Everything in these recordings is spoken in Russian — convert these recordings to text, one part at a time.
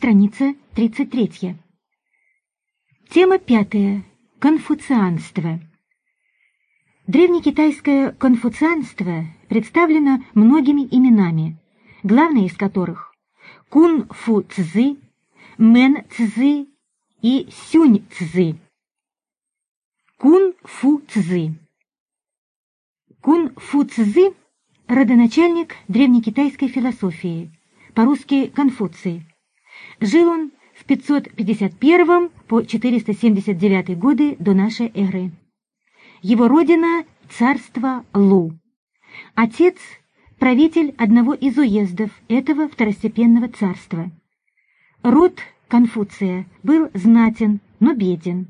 страница 33. Тема пятая. Конфуцианство. Древнекитайское конфуцианство представлено многими именами, главные из которых Кун-фу-цзы, Мэн-цзы и Сюнь-цзы. Кун-фу-цзы. Кун-фу-цзы – родоначальник древнекитайской философии, по-русски Конфуций. Жил он в 551 по 479 годы до нашей эры. Его родина – царство Лу. Отец – правитель одного из уездов этого второстепенного царства. Род Конфуция был знатен, но беден,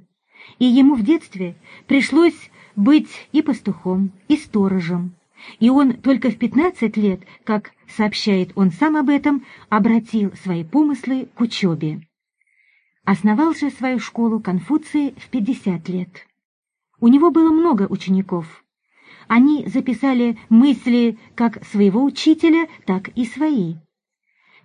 и ему в детстве пришлось быть и пастухом, и сторожем, и он только в 15 лет, как сообщает он сам об этом, обратил свои помыслы к учебе. Основал же свою школу Конфуции в 50 лет. У него было много учеников. Они записали мысли как своего учителя, так и свои.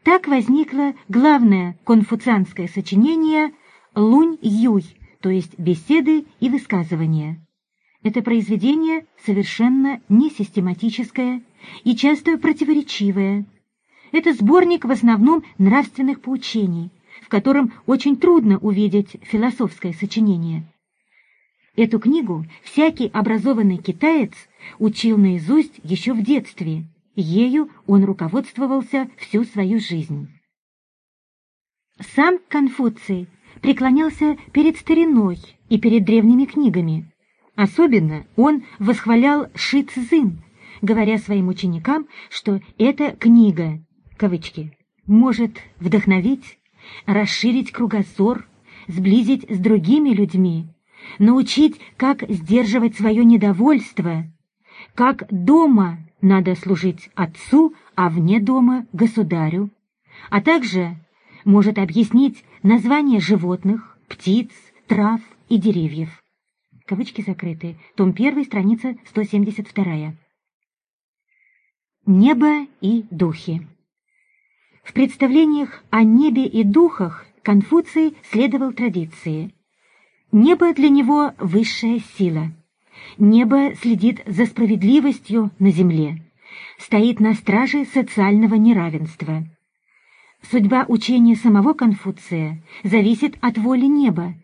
Так возникло главное конфуцианское сочинение «Лунь-Юй», то есть беседы и высказывания. Это произведение совершенно несистематическое и часто противоречивое. Это сборник в основном нравственных поучений, в котором очень трудно увидеть философское сочинение. Эту книгу всякий образованный китаец учил наизусть еще в детстве, ею он руководствовался всю свою жизнь. Сам Конфуций преклонялся перед стариной и перед древними книгами. Особенно он восхвалял Ши Цзин, говоря своим ученикам, что эта книга, кавычки, может вдохновить, расширить кругозор, сблизить с другими людьми, научить, как сдерживать свое недовольство, как дома надо служить отцу, а вне дома — государю, а также может объяснить названия животных, птиц, трав и деревьев. Кавычки закрыты. Том 1, страница 172. Небо и духи. В представлениях о небе и духах Конфуций следовал традиции. Небо для него — высшая сила. Небо следит за справедливостью на земле, стоит на страже социального неравенства. Судьба учения самого Конфуция зависит от воли неба.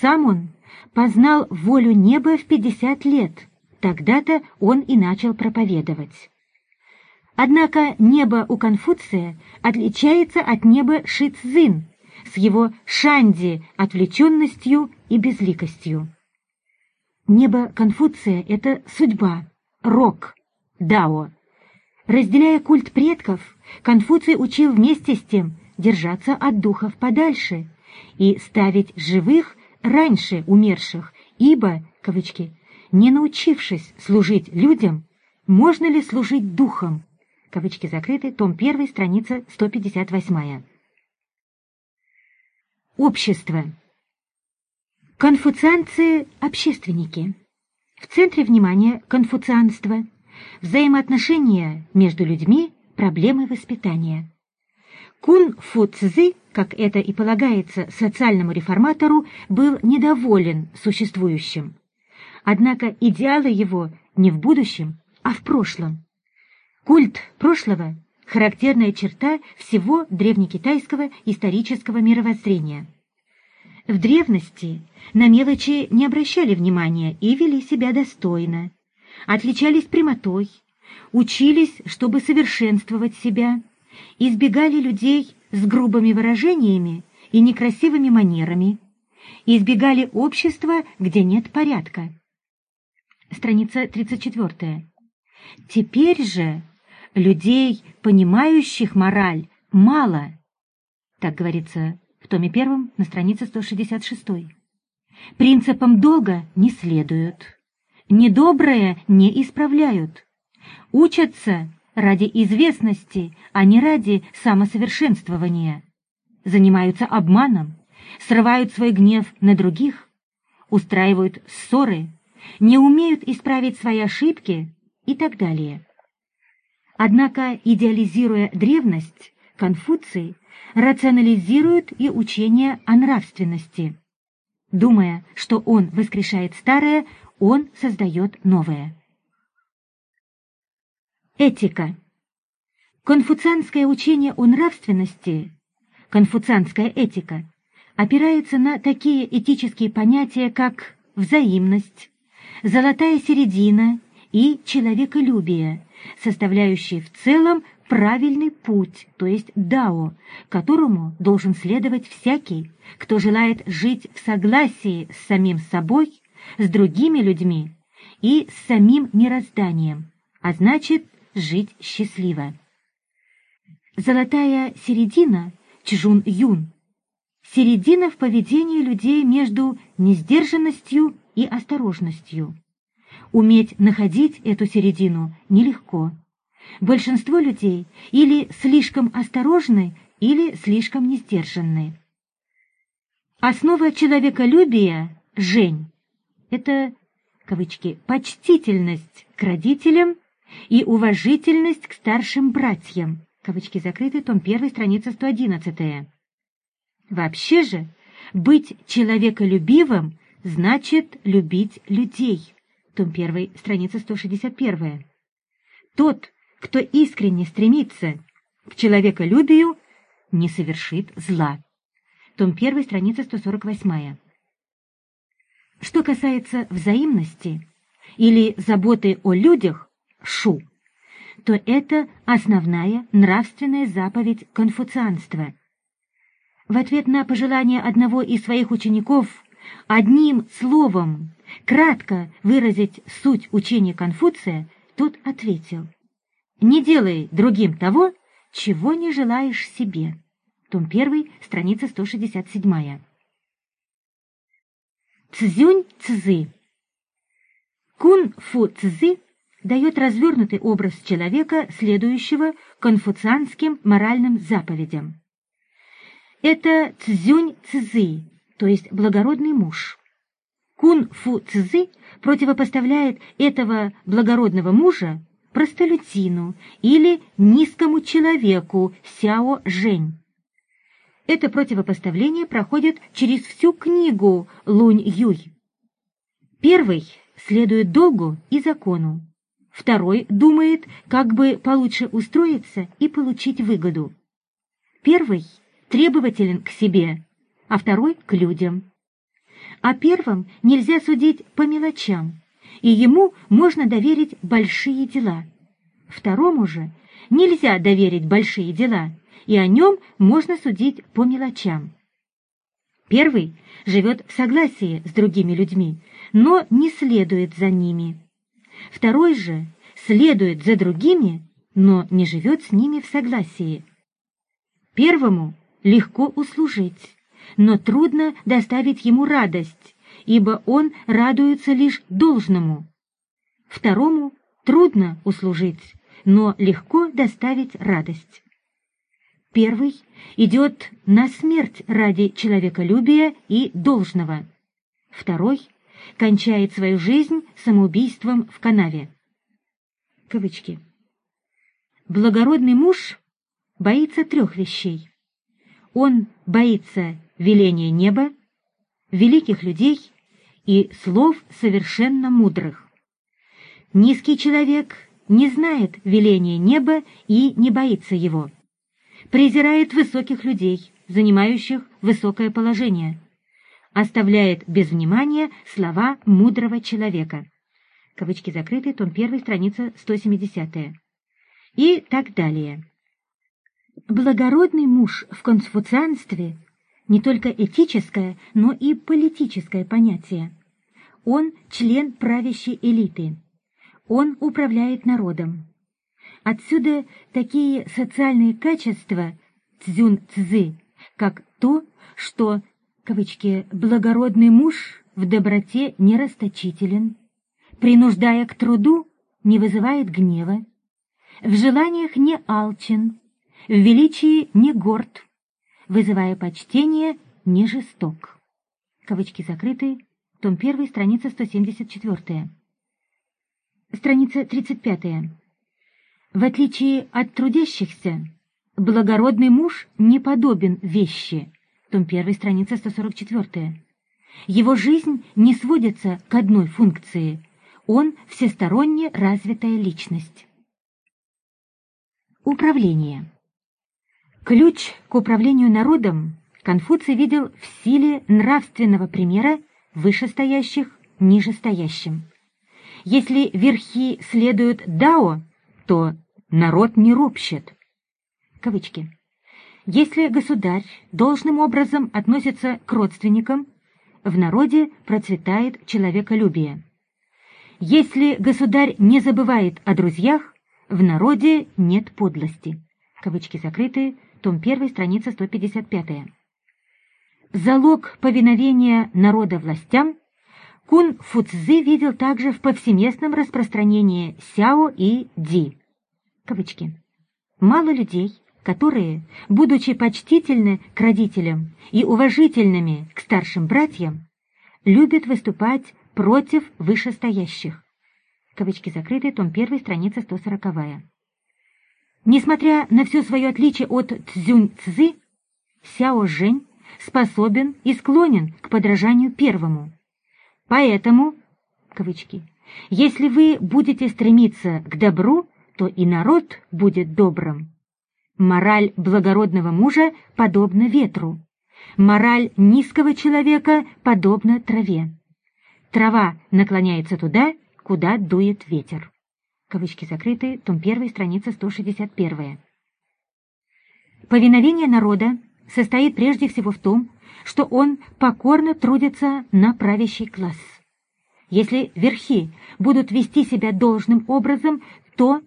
Сам он познал волю неба в 50 лет, тогда-то он и начал проповедовать. Однако небо у Конфуция отличается от неба Шицзин с его шанди отвлеченностью и безликостью. Небо Конфуция — это судьба, рок, дао. Разделяя культ предков, Конфуций учил вместе с тем держаться от духов подальше и ставить живых раньше умерших, ибо, кавычки, не научившись служить людям, можно ли служить духом? Кавычки закрыты, том 1, страница 158. Общество. Конфуцианцы – общественники. В центре внимания конфуцианства – взаимоотношения между людьми, проблемы воспитания. Кун-фу Цзы, как это и полагается социальному реформатору, был недоволен существующим. Однако идеалы его не в будущем, а в прошлом. Культ прошлого – характерная черта всего древнекитайского исторического мировоззрения. В древности на мелочи не обращали внимания и вели себя достойно, отличались прямотой, учились, чтобы совершенствовать себя – избегали людей с грубыми выражениями и некрасивыми манерами, избегали общества, где нет порядка. Страница 34. Теперь же людей, понимающих мораль, мало. Так говорится в томе первом на странице 166. Принципам долга не следуют. Недоброе не исправляют. Учатся ради известности, а не ради самосовершенствования. Занимаются обманом, срывают свой гнев на других, устраивают ссоры, не умеют исправить свои ошибки и так далее. Однако, идеализируя древность, Конфуций рационализирует и учение о нравственности. Думая, что он воскрешает старое, он создает новое. Этика. Конфуцианское учение о нравственности, конфуцианская этика, опирается на такие этические понятия, как взаимность, золотая середина и человеколюбие, составляющие в целом правильный путь, то есть дао, которому должен следовать всякий, кто желает жить в согласии с самим собой, с другими людьми и с самим мирозданием, а значит, жить счастливо. Золотая середина Чжун-Юн середина в поведении людей между несдержанностью и осторожностью. Уметь находить эту середину нелегко. Большинство людей или слишком осторожны, или слишком несдержанны. Основа человеколюбия – жень. Это, кавычки, почтительность к родителям и уважительность к старшим братьям. Кавычки закрыты, том 1, страница 111. Вообще же, быть человеколюбивым значит любить людей. Том 1, страница 161. Тот, кто искренне стремится к человеколюбию, не совершит зла. Том 1, страница 148. Что касается взаимности или заботы о людях, шу, то это основная нравственная заповедь конфуцианства. В ответ на пожелание одного из своих учеников одним словом кратко выразить суть учения Конфуция, тот ответил «Не делай другим того, чего не желаешь себе». Том 1, страница 167. Цзюнь цзы. Кун-фу цзы дает развернутый образ человека, следующего конфуцианским моральным заповедям. Это цзюнь цзы, то есть благородный муж. Кун-фу цзы противопоставляет этого благородного мужа простолюдину или низкому человеку Сяо Жень. Это противопоставление проходит через всю книгу Лунь Юй. Первый следует долгу и закону. Второй думает, как бы получше устроиться и получить выгоду. Первый требователен к себе, а второй — к людям. О первом нельзя судить по мелочам, и ему можно доверить большие дела. Второму же нельзя доверить большие дела — и о нем можно судить по мелочам. Первый живет в согласии с другими людьми, но не следует за ними. Второй же следует за другими, но не живет с ними в согласии. Первому легко услужить, но трудно доставить ему радость, ибо он радуется лишь должному. Второму трудно услужить, но легко доставить радость. Первый идет на смерть ради человеколюбия и должного. Второй кончает свою жизнь самоубийством в канаве. Кавычки. Благородный муж боится трех вещей. Он боится веления неба, великих людей и слов совершенно мудрых. Низкий человек не знает веления неба и не боится его презирает высоких людей, занимающих высокое положение, оставляет без внимания слова мудрого человека. Кавычки закрыты, том 1, страница 170. И так далее. Благородный муж в конфуцианстве не только этическое, но и политическое понятие. Он член правящей элиты. Он управляет народом. Отсюда такие социальные качества цзюн-цзы, как то, что, кавычки, «благородный муж в доброте не расточителен, принуждая к труду, не вызывает гнева, в желаниях не алчен, в величии не горд, вызывая почтение, не жесток». Кавычки закрыты, том 1, страница 174. Страница 35. В отличие от трудящихся, Благородный муж не подобен вещи. Том 1, страница 144. Его жизнь не сводится к одной функции. Он всесторонне развитая личность. Управление. Ключ к управлению народом Конфуций видел в силе нравственного примера вышестоящих нижестоящим. Если верхи следуют дао, то народ не ропщет. Кавычки. Если государь должным образом относится к родственникам, в народе процветает человеколюбие. Если государь не забывает о друзьях, в народе нет подлости. Кавычки закрыты, том 1, страница 155. Залог повиновения народа властям Кун Фуцзы видел также в повсеместном распространении сяо и ди. Кавычки. Мало людей, которые, будучи почтительны к родителям и уважительными к старшим братьям, любят выступать против вышестоящих. Кавычки закрыты, том 1, страница 140. Несмотря на все свое отличие от Цзюнь-Цзы, Сяо Жень способен и склонен к подражанию первому. Поэтому, кавычки, если вы будете стремиться к добру, то и народ будет добрым. Мораль благородного мужа подобна ветру. Мораль низкого человека подобна траве. Трава наклоняется туда, куда дует ветер. Кавычки закрыты, том 1, страница 161. Повиновение народа состоит прежде всего в том, что он покорно трудится на правящий класс. Если верхи будут вести себя должным образом, то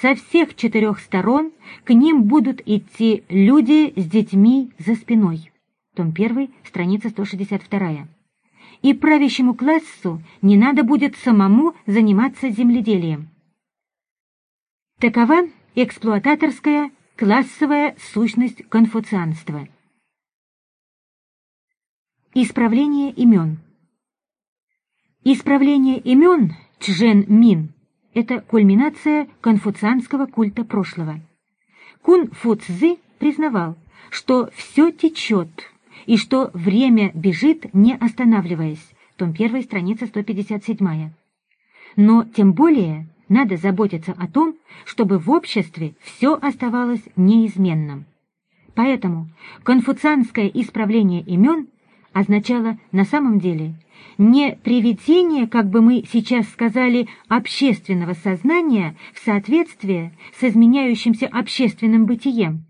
со всех четырех сторон к ним будут идти люди с детьми за спиной. Том 1, страница 162. И правящему классу не надо будет самому заниматься земледелием. Такова эксплуататорская классовая сущность конфуцианства. Исправление имен Исправление имен Чжен-Мин это кульминация конфуцианского культа прошлого. Кун Фу Цзы признавал, что все течет и что время бежит, не останавливаясь. Том 1, страница 157. Но тем более надо заботиться о том, чтобы в обществе все оставалось неизменным. Поэтому конфуцианское исправление имен означало на самом деле не приведение, как бы мы сейчас сказали, общественного сознания в соответствие с изменяющимся общественным бытием,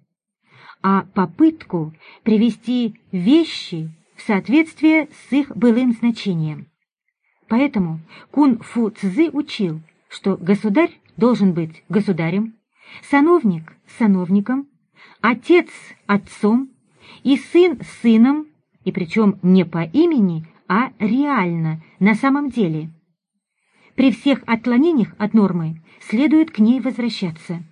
а попытку привести вещи в соответствие с их былым значением. Поэтому Кун Фу Цзы учил, что государь должен быть государем, сановник – сановником, отец – отцом и сын – сыном, и причем не по имени, а реально, на самом деле. При всех отклонениях от нормы следует к ней возвращаться.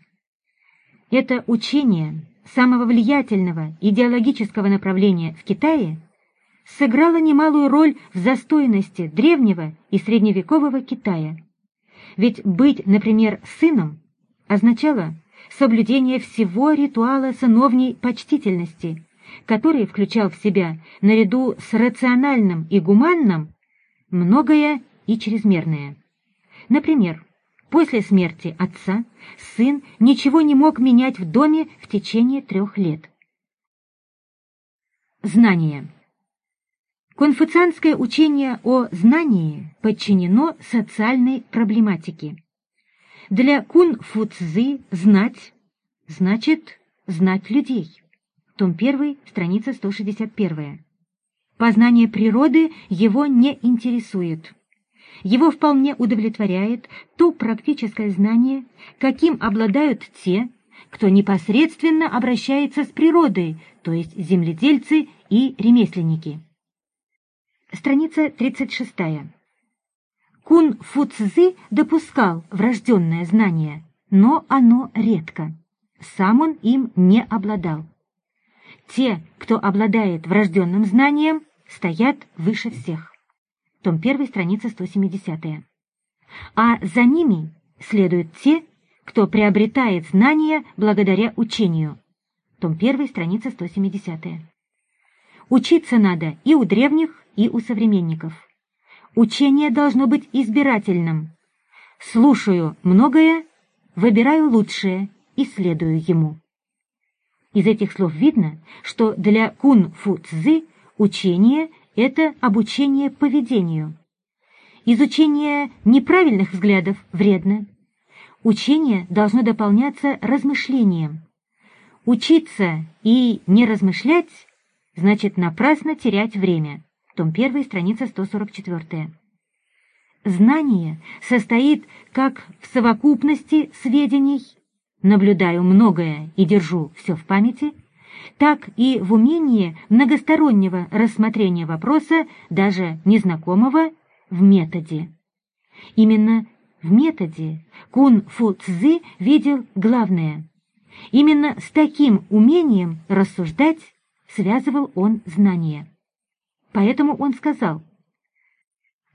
Это учение самого влиятельного идеологического направления в Китае сыграло немалую роль в застойности древнего и средневекового Китая. Ведь быть, например, сыном означало соблюдение всего ритуала сыновней почтительности – который включал в себя, наряду с рациональным и гуманным, многое и чрезмерное. Например, после смерти отца сын ничего не мог менять в доме в течение трех лет. Знание. Конфуцианское учение о знании подчинено социальной проблематике. Для кун-фу-цзы знать значит знать людей том 1, страница 161. Познание природы его не интересует. Его вполне удовлетворяет то практическое знание, каким обладают те, кто непосредственно обращается с природой, то есть земледельцы и ремесленники. Страница 36. Кун Фуцзы допускал врожденное знание, но оно редко. Сам он им не обладал. Те, кто обладает врожденным знанием, стоят выше всех. Том 1, страница 170. А за ними следуют те, кто приобретает знания благодаря учению. том 1, страница 170. Учиться надо и у древних, и у современников. Учение должно быть избирательным. Слушаю многое, выбираю лучшее и следую ему. Из этих слов видно, что для кун-фу цзы учение – это обучение поведению. Изучение неправильных взглядов вредно. Учение должно дополняться размышлением. Учиться и не размышлять – значит напрасно терять время. Том 1, страница 144. Знание состоит как в совокупности сведений, наблюдаю многое и держу все в памяти, так и в умении многостороннего рассмотрения вопроса, даже незнакомого, в методе. Именно в методе Кун-Фу Цзы видел главное. Именно с таким умением рассуждать связывал он знания. Поэтому он сказал,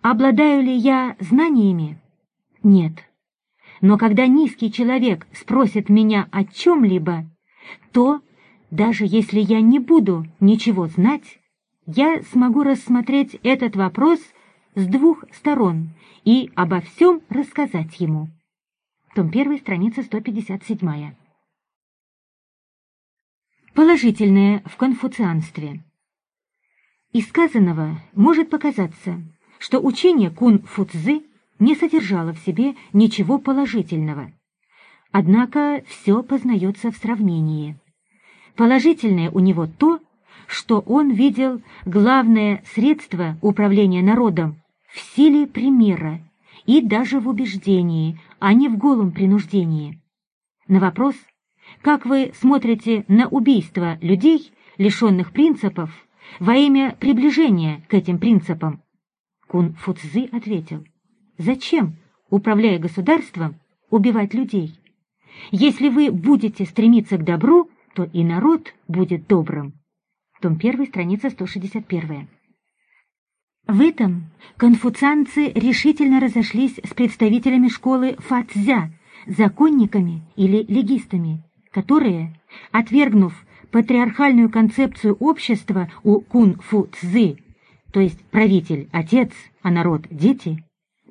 «Обладаю ли я знаниями? Нет. Но когда низкий человек спросит меня о чем-либо, то, даже если я не буду ничего знать, я смогу рассмотреть этот вопрос с двух сторон и обо всем рассказать ему». Том 1, страница 157. Положительное в конфуцианстве. Из сказанного может показаться, что учение кун-фу-цзы не содержало в себе ничего положительного. Однако все познается в сравнении. Положительное у него то, что он видел главное средство управления народом в силе примера и даже в убеждении, а не в голом принуждении. На вопрос, как вы смотрите на убийство людей, лишенных принципов, во имя приближения к этим принципам? Кун Фуцзы ответил, зачем, управляя государством, убивать людей? Если вы будете стремиться к добру, то и народ будет добрым. Том 1, страница 161. В этом конфуцианцы решительно разошлись с представителями школы Фацзя, законниками или легистами, которые, отвергнув патриархальную концепцию общества у кун-фу-цзы, то есть правитель – отец, а народ – дети,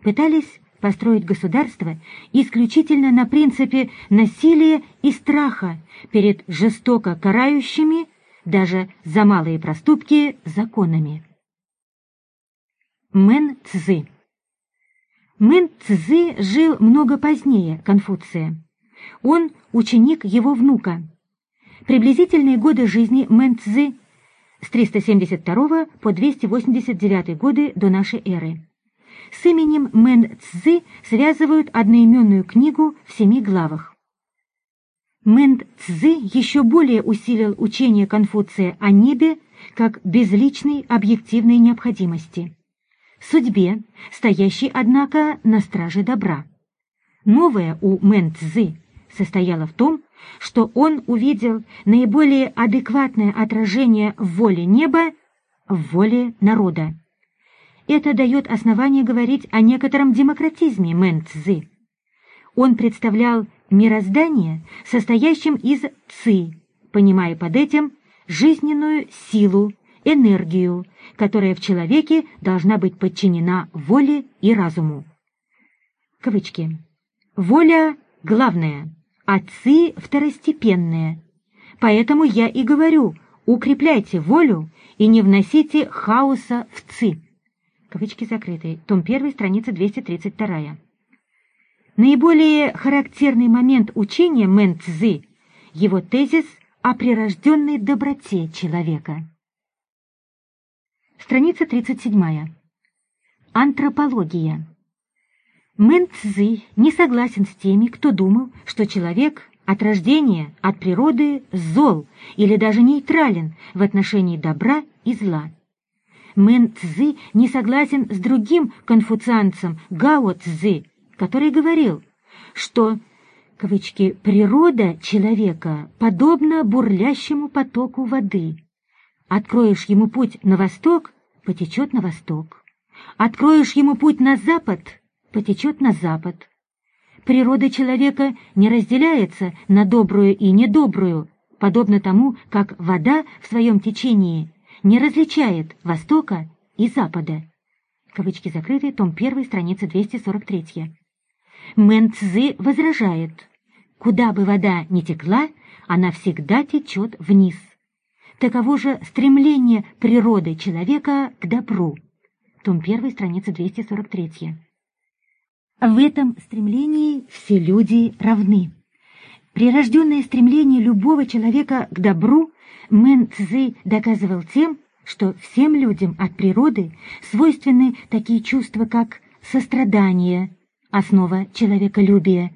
пытались построить государство исключительно на принципе насилия и страха перед жестоко карающими, даже за малые проступки, законами. Мэн Цзы Мэн Цзы жил много позднее Конфуция. Он ученик его внука – Приблизительные годы жизни Мэн Цзы с 372 по 289 годы до нашей эры. С именем Мэн Цзы связывают одноименную книгу в семи главах. Мэн Цзы еще более усилил учение Конфуция о небе как безличной объективной необходимости. Судьбе, стоящей, однако, на страже добра. Новое у Мэн Цзы состояло в том, что он увидел наиболее адекватное отражение в воле неба в воле народа. Это дает основание говорить о некотором демократизме Мэн Цзы. Он представлял мироздание, состоящим из ци, понимая под этим жизненную силу, энергию, которая в человеке должна быть подчинена воле и разуму. Кавычки. Воля — главное отцы второстепенные. Поэтому я и говорю, укрепляйте волю и не вносите хаоса в ци. Кавычки закрыты. Том 1, страница 232. Наиболее характерный момент учения Мэн Цзы – его тезис о прирожденной доброте человека. Страница 37. Антропология. Мэн Цзы не согласен с теми, кто думал, что человек от рождения, от природы зол или даже нейтрален в отношении добра и зла. Мэн Цзы не согласен с другим конфуцианцем Гао Цзы, который говорил, что кавычки, «природа человека подобна бурлящему потоку воды. Откроешь ему путь на восток — потечет на восток. Откроешь ему путь на запад — потечет на запад. Природа человека не разделяется на добрую и недобрую, подобно тому, как вода в своем течении не различает востока и запада. Кавычки закрыты, том 1, страница 243. Мэн Цзы возражает, куда бы вода ни текла, она всегда течет вниз. Таково же стремление природы человека к добру. Том 1, страница 243. В этом стремлении все люди равны. Прирожденное стремление любого человека к добру Мэн Цзы доказывал тем, что всем людям от природы свойственны такие чувства, как сострадание, основа человеколюбия,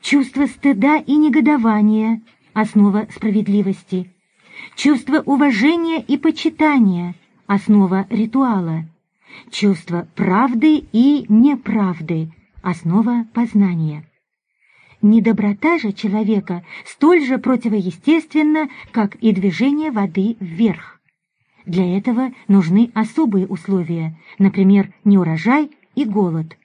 чувство стыда и негодования, основа справедливости, чувство уважения и почитания, основа ритуала, чувство правды и неправды, основа познания. Недоброта же человека столь же противоестественна, как и движение воды вверх. Для этого нужны особые условия, например, неурожай и голод.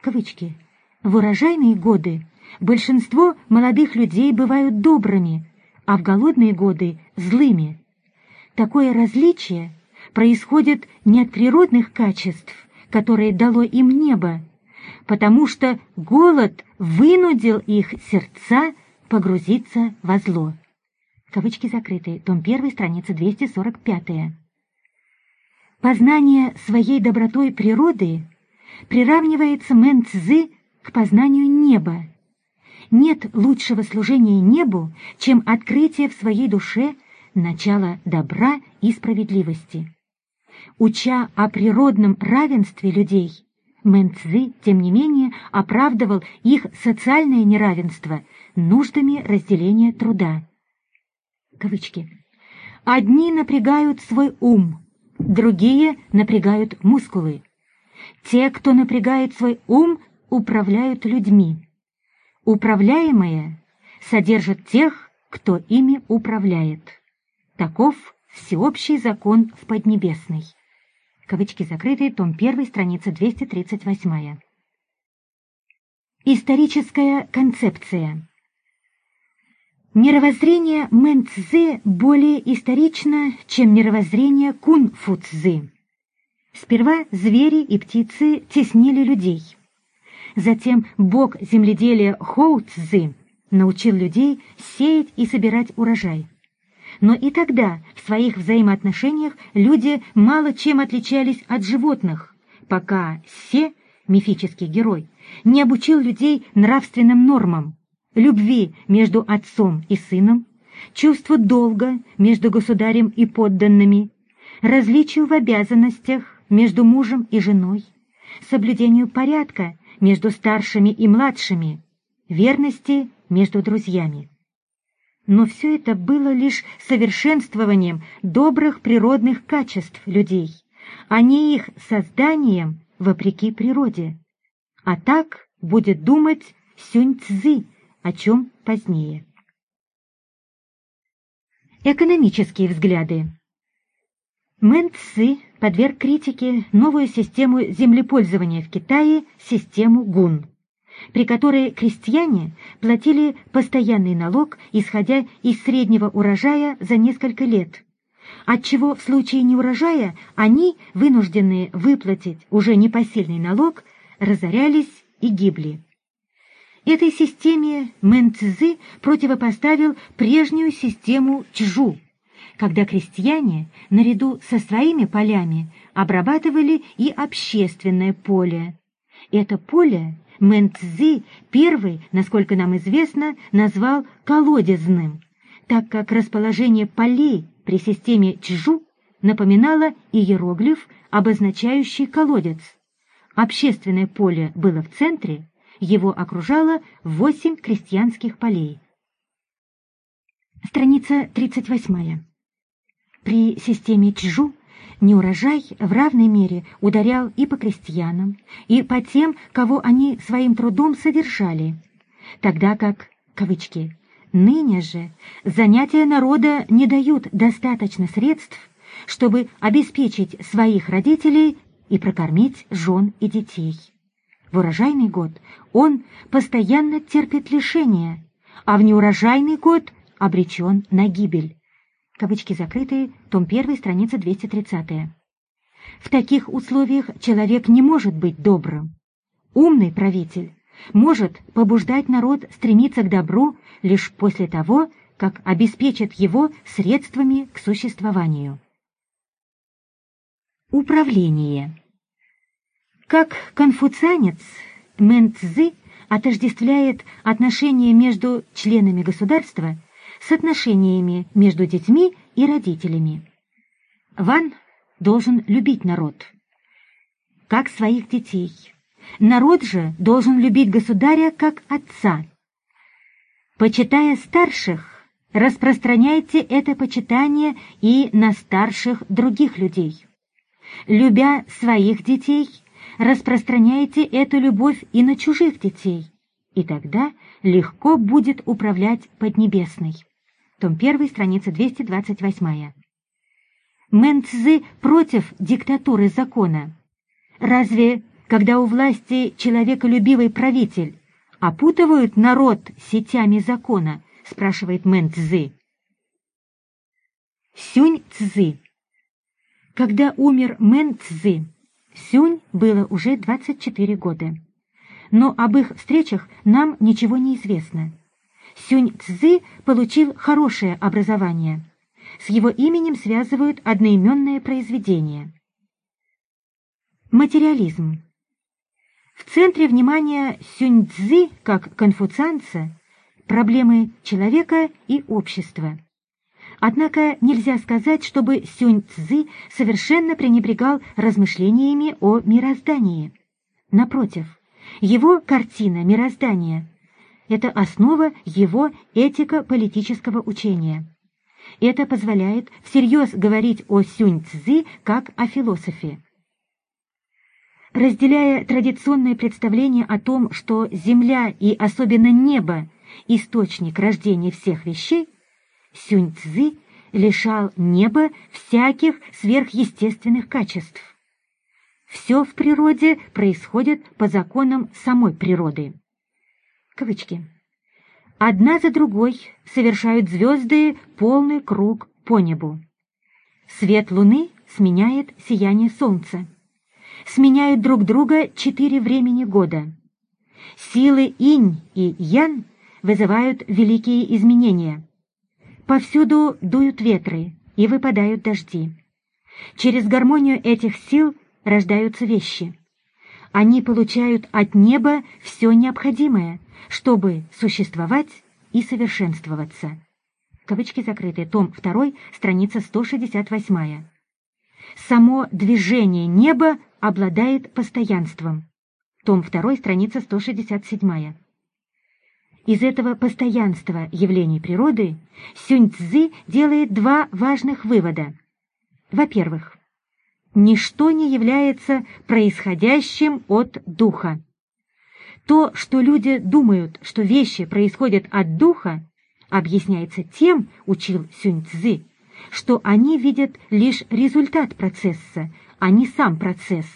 Кавычки. В урожайные годы большинство молодых людей бывают добрыми, а в голодные годы – злыми. Такое различие происходит не от природных качеств, которые дало им небо, потому что голод вынудил их сердца погрузиться во зло. Кавычки закрыты. Том 1, страница 245. Познание своей доброй природы приравнивается Мэн Цзы к познанию неба. Нет лучшего служения небу, чем открытие в своей душе начала добра и справедливости. Уча о природном равенстве людей, Мэн Цзы, тем не менее, оправдывал их социальное неравенство нуждами разделения труда. Кавычки. «Одни напрягают свой ум, другие напрягают мускулы. Те, кто напрягает свой ум, управляют людьми. Управляемые содержат тех, кто ими управляет. Таков всеобщий закон в Поднебесной» кавычки закрыты, том 1, страница 238. Историческая концепция Мировоззрение Мэн более исторично, чем мировоззрение Кун Фу Цзы. Сперва звери и птицы теснили людей. Затем бог земледелия Хоу Цзы научил людей сеять и собирать урожай. Но и тогда в своих взаимоотношениях люди мало чем отличались от животных, пока Се, мифический герой, не обучил людей нравственным нормам, любви между отцом и сыном, чувству долга между государем и подданными, различию в обязанностях между мужем и женой, соблюдению порядка между старшими и младшими, верности между друзьями. Но все это было лишь совершенствованием добрых природных качеств людей, а не их созданием вопреки природе. А так будет думать Сюнь Цзы, о чем позднее. Экономические взгляды Мэн Цзы подверг критике новую систему землепользования в Китае, систему гун при которой крестьяне платили постоянный налог, исходя из среднего урожая за несколько лет, отчего в случае неурожая они, вынужденные выплатить уже непосильный налог, разорялись и гибли. Этой системе Мэн Цзы противопоставил прежнюю систему Чжу, когда крестьяне, наряду со своими полями, обрабатывали и общественное поле. Это поле Мэн Цзы первый, насколько нам известно, назвал колодезным, так как расположение полей при системе Чжу напоминало иероглиф, обозначающий колодец. Общественное поле было в центре, его окружало восемь крестьянских полей. Страница 38. При системе Чжу Неурожай в равной мере ударял и по крестьянам, и по тем, кого они своим трудом содержали, тогда как, кавычки, «ныне же занятия народа не дают достаточно средств, чтобы обеспечить своих родителей и прокормить жен и детей. В урожайный год он постоянно терпит лишения, а в неурожайный год обречен на гибель. Кавычки закрытые, том 1, страница 230. В таких условиях человек не может быть добрым. Умный правитель может побуждать народ стремиться к добру лишь после того, как обеспечит его средствами к существованию. Управление Как конфуцианец, Мэн Цзы отождествляет отношения между членами государства с отношениями между детьми и родителями. Ван должен любить народ, как своих детей. Народ же должен любить государя как отца. Почитая старших, распространяйте это почитание и на старших других людей. Любя своих детей, распространяйте эту любовь и на чужих детей, и тогда легко будет управлять Поднебесной. Том 1, страница 228. Мэн Цзы против диктатуры закона. Разве, когда у власти человеколюбивый правитель, опутывают народ сетями закона, спрашивает Мэн Цзы. Сюнь Цзы. Когда умер Мэн Цзы, Сюнь было уже 24 года. Но об их встречах нам ничего не известно. Сюнь Цзы получил хорошее образование – с его именем связывают одноименное произведение. Материализм. В центре внимания Сюньцзы, как конфуцианца, проблемы человека и общества. Однако нельзя сказать, чтобы Сюнь-Цзы совершенно пренебрегал размышлениями о мироздании. Напротив, его картина мироздания – это основа его этико-политического учения. Это позволяет всерьез говорить о Сюнь-Цзы как о философе. Разделяя традиционное представление о том, что Земля и особенно небо – источник рождения всех вещей, Сюнь-Цзы лишал неба всяких сверхъестественных качеств. Все в природе происходит по законам самой природы. Кавычки. Одна за другой совершают звезды полный круг по небу. Свет луны сменяет сияние солнца. Сменяют друг друга четыре времени года. Силы инь и ян вызывают великие изменения. Повсюду дуют ветры и выпадают дожди. Через гармонию этих сил рождаются вещи. Они получают от неба все необходимое — чтобы существовать и совершенствоваться. Кавычки закрыты. Том 2, страница 168. Само движение неба обладает постоянством. Том 2, страница 167. Из этого постоянства явлений природы Сюнь-Цзы делает два важных вывода. Во-первых, ничто не является происходящим от духа. То, что люди думают, что вещи происходят от духа, объясняется тем, учил Сюнь Цзы, что они видят лишь результат процесса, а не сам процесс.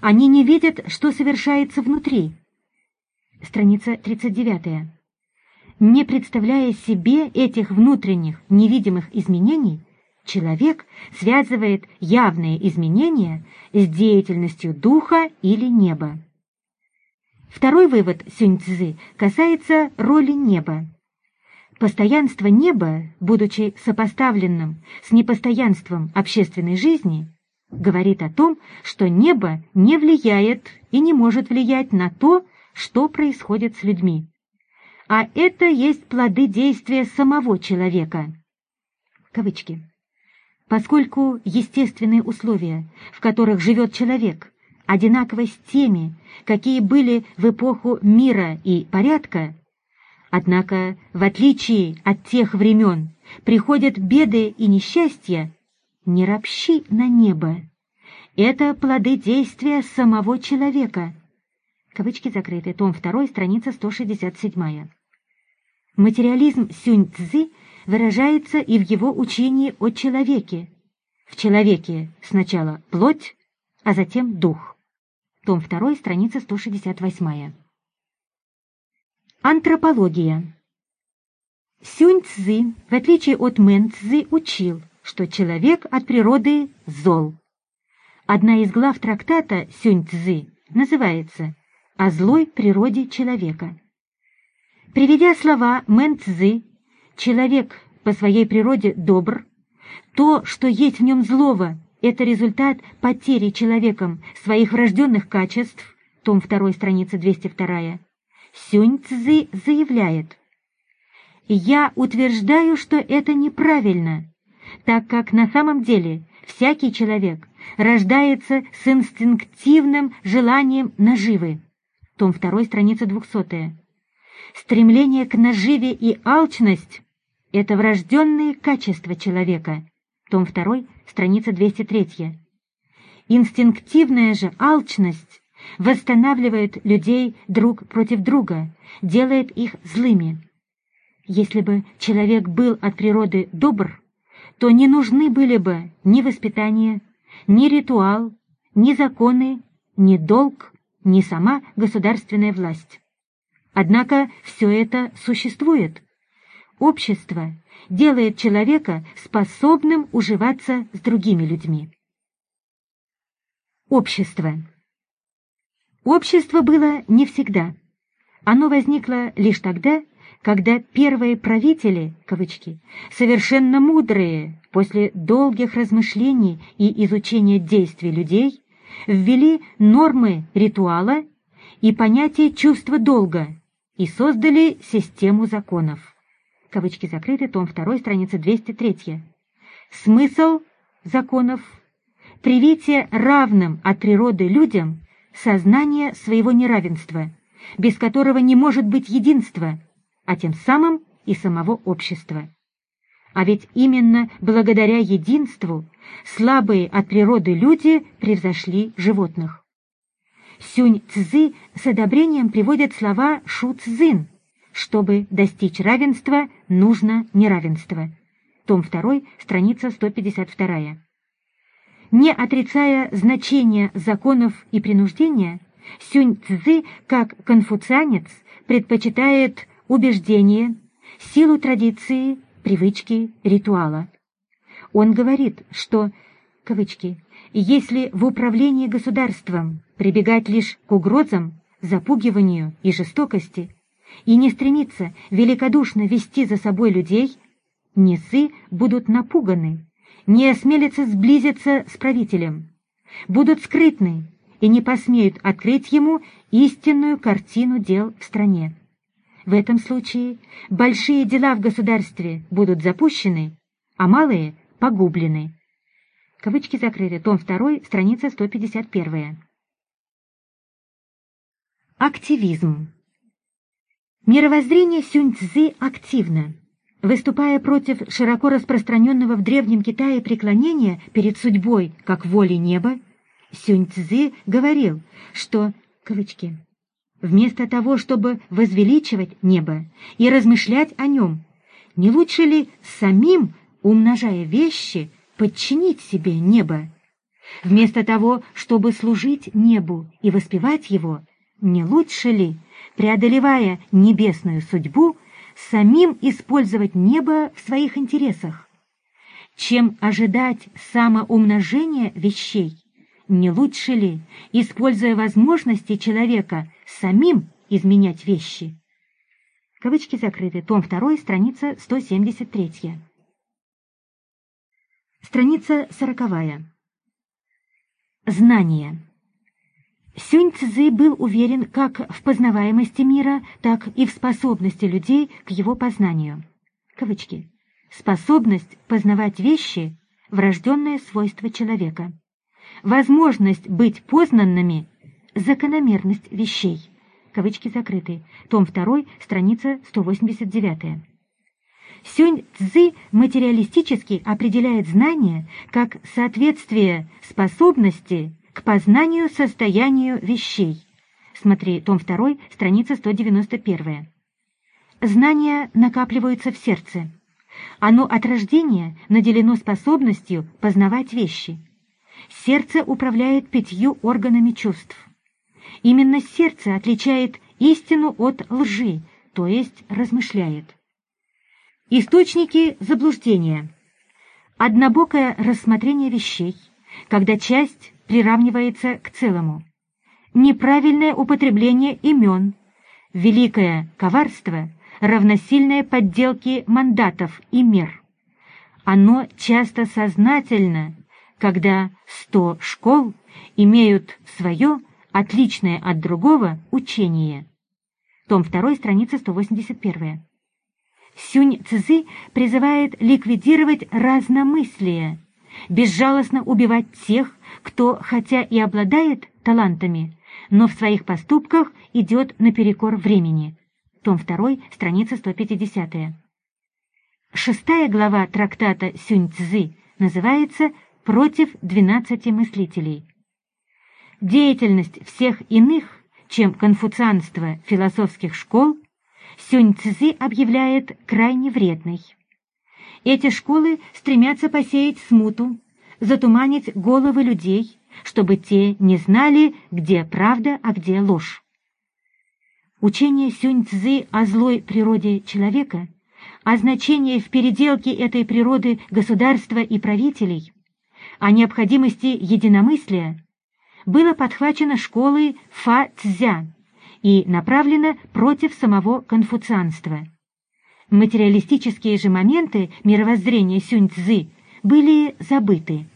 Они не видят, что совершается внутри. Страница 39. Не представляя себе этих внутренних невидимых изменений, человек связывает явные изменения с деятельностью духа или неба. Второй вывод Сюнь-Цзы касается роли неба. Постоянство неба, будучи сопоставленным с непостоянством общественной жизни, говорит о том, что небо не влияет и не может влиять на то, что происходит с людьми. А это есть плоды действия самого человека. Кавычки. Поскольку естественные условия, в которых живет человек, одинаково с теми, какие были в эпоху мира и порядка, однако, в отличие от тех времен, приходят беды и несчастья, не ропщи на небо. Это плоды действия самого человека. Кавычки закрыты. Том 2, страница 167. Материализм Сюнь-Цзы выражается и в его учении о человеке. В человеке сначала плоть, а затем дух том 2, страница 168. Антропология. Сюнь Цзы, в отличие от Мэн Цзы, учил, что человек от природы зол. Одна из глав трактата Сюнь Цзы называется «О злой природе человека». Приведя слова Мэн Цзы, человек по своей природе добр, то, что есть в нем злого, это результат потери человеком своих врожденных качеств, том 2, страница 202, Сюнь Цзы заявляет, «Я утверждаю, что это неправильно, так как на самом деле всякий человек рождается с инстинктивным желанием наживы». Том 2, страница 200. Стремление к наживе и алчность — это врожденные качества человека. Том 2, страница 203. Инстинктивная же алчность восстанавливает людей друг против друга, делает их злыми. Если бы человек был от природы добр, то не нужны были бы ни воспитание, ни ритуал, ни законы, ни долг, ни сама государственная власть. Однако все это существует. Общество делает человека способным уживаться с другими людьми. Общество. Общество было не всегда. Оно возникло лишь тогда, когда первые правители, кавычки, совершенно мудрые, после долгих размышлений и изучения действий людей, ввели нормы ритуала и понятие чувства долга, и создали систему законов. Кавычки закрыты, том 2, страница 203. Смысл законов – привитие равным от природы людям сознание своего неравенства, без которого не может быть единства, а тем самым и самого общества. А ведь именно благодаря единству слабые от природы люди превзошли животных. Сюнь Цзы с одобрением приводит слова Шу Цзин. Чтобы достичь равенства, нужно неравенство. Том 2, страница 152. Не отрицая значения законов и принуждения, Сюнь Цзы, как конфуцианец, предпочитает убеждение, силу традиции, привычки, ритуала. Он говорит, что, кавычки, если в управлении государством прибегать лишь к угрозам, запугиванию и жестокости, и не стремиться великодушно вести за собой людей, несы будут напуганы, не осмелятся сблизиться с правителем, будут скрытны и не посмеют открыть ему истинную картину дел в стране. В этом случае большие дела в государстве будут запущены, а малые — погублены. Кавычки закрыты. Том 2, страница 151. Активизм. Мировоззрение Сюнь-Цзы активно. Выступая против широко распространенного в Древнем Китае преклонения перед судьбой как волей неба, Сюнь-Цзы говорил, что, кавычки, вместо того, чтобы возвеличивать небо и размышлять о нем, не лучше ли самим, умножая вещи, подчинить себе небо. Вместо того, чтобы служить небу и воспевать его, не лучше ли, преодолевая небесную судьбу, самим использовать небо в своих интересах? Чем ожидать самоумножения вещей, не лучше ли, используя возможности человека, самим изменять вещи? Кавычки закрыты. Том 2, страница 173. Страница сороковая. Знание. Сюнь Цзы был уверен как в познаваемости мира, так и в способности людей к его познанию. Кавычки. Способность познавать вещи – врожденное свойство человека. Возможность быть познанными – закономерность вещей. Кавычки закрыты. Том 2, страница 189. Сюнь Цзы материалистически определяет знание как соответствие способности к познанию состоянию вещей. Смотри, том 2, страница 191. Знания накапливаются в сердце. Оно от рождения наделено способностью познавать вещи. Сердце управляет пятью органами чувств. Именно сердце отличает истину от лжи, то есть размышляет. Источники заблуждения. Однобокое рассмотрение вещей, когда часть приравнивается к целому. Неправильное употребление имен. Великое коварство равносильное подделке мандатов и мер. Оно часто сознательно, когда сто школ имеют свое, отличное от другого, учение. Том 2, страница 181. Сюнь Цзы призывает ликвидировать разномыслие, безжалостно убивать тех, кто, хотя и обладает талантами, но в своих поступках идет наперекор времени. Том 2, страница 150. Шестая глава трактата Сюнь Цзы называется «Против двенадцати мыслителей». Деятельность всех иных, чем конфуцианство философских школ, Сюнь Цзы объявляет крайне вредной. Эти школы стремятся посеять смуту, затуманить головы людей, чтобы те не знали, где правда, а где ложь. Учение Сюнь Цзы о злой природе человека, о значении в переделке этой природы государства и правителей, о необходимости единомыслия, было подхвачено школой Фа Цзя и направлено против самого конфуцианства. Материалистические же моменты мировоззрения Сюнь Цзы были забыты.